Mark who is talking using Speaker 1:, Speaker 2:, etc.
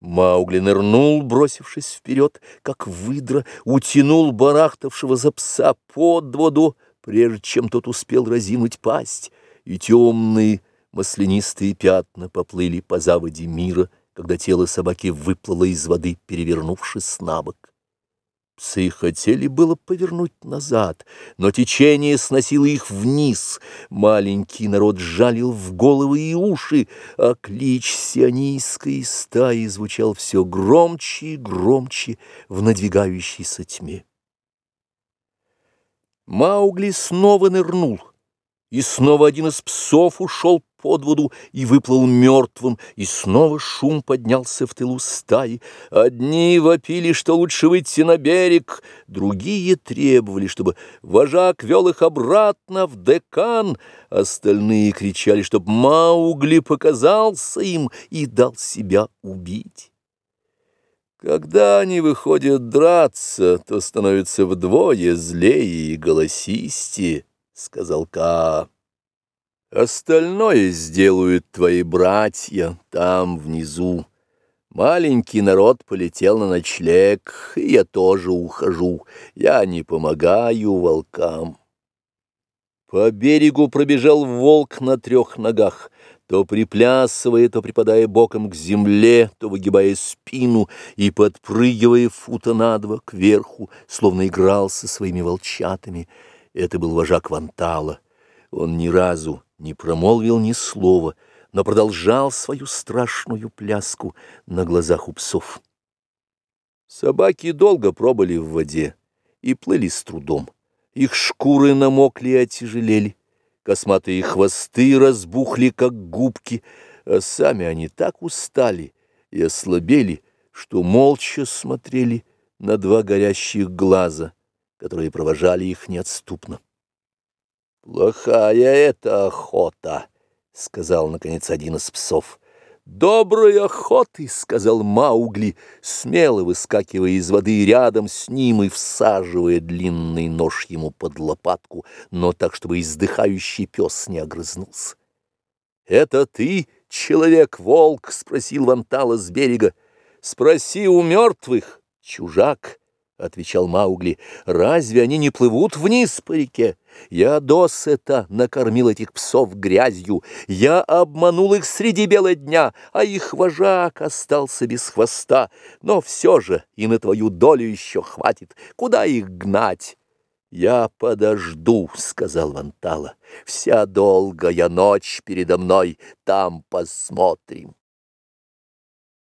Speaker 1: Маугли нырнул, бросившись вперед, как выдра, утянул барахтавшего за пса под воду, прежде чем тот успел разинуть пасть, и темные маслянистые пятна поплыли по заводе мира, когда тело собаки выплыло из воды, перевернувшись на бок. Псы хотели было повернуть назад, но течение сносило их вниз. Маленький народ жалил в головы и уши, а клич сионийской стаи звучал все громче и громче в надвигающейся тьме. Маугли снова нырнул. И снова один из псов ушел под воду и выплыл мертвым, и снова шум поднялся в тылу стаи. Одни вопили, что лучше выйти на берег, другие требовали, чтобы вожак вел их обратно в декан, остальные кричали, чтобы Маугли показался им и дал себя убить. Когда они выходят драться, то становятся вдвое злее и голосистее, — сказал Ка. «Остальное сделают твои братья там, внизу. Маленький народ полетел на ночлег, и я тоже ухожу. Я не помогаю волкам». По берегу пробежал волк на трех ногах, то приплясывая, то припадая боком к земле, то выгибая спину и подпрыгивая фута на два кверху, словно играл со своими волчатами — это был вожак Вантала. Он ни разу не промолвил ни слова, но продолжал свою страшную пляску на глазах у псов. Собаки долго пробыли в воде и плыли с трудом. Их шкуры намокли и отяжелели, косматые хвосты разбухли, как губки, а сами они так устали и ослабели, что молча смотрели на два горящих глаза — которые провожали их неотступно. «Плохая эта охота», — сказал, наконец, один из псов. «Доброй охоты», — сказал Маугли, смело выскакивая из воды рядом с ним и всаживая длинный нож ему под лопатку, но так, чтобы издыхающий пес не огрызнулся. «Это ты, человек-волк?» — спросил Вантала с берега. «Спроси у мертвых, чужак». — отвечал Маугли, — разве они не плывут вниз по реке? Я досыта накормил этих псов грязью, я обманул их среди бела дня, а их вожак остался без хвоста, но все же и на твою долю еще хватит, куда их гнать? «Я подожду», — сказал Вантала, — «вся долгая ночь передо мной, там посмотрим».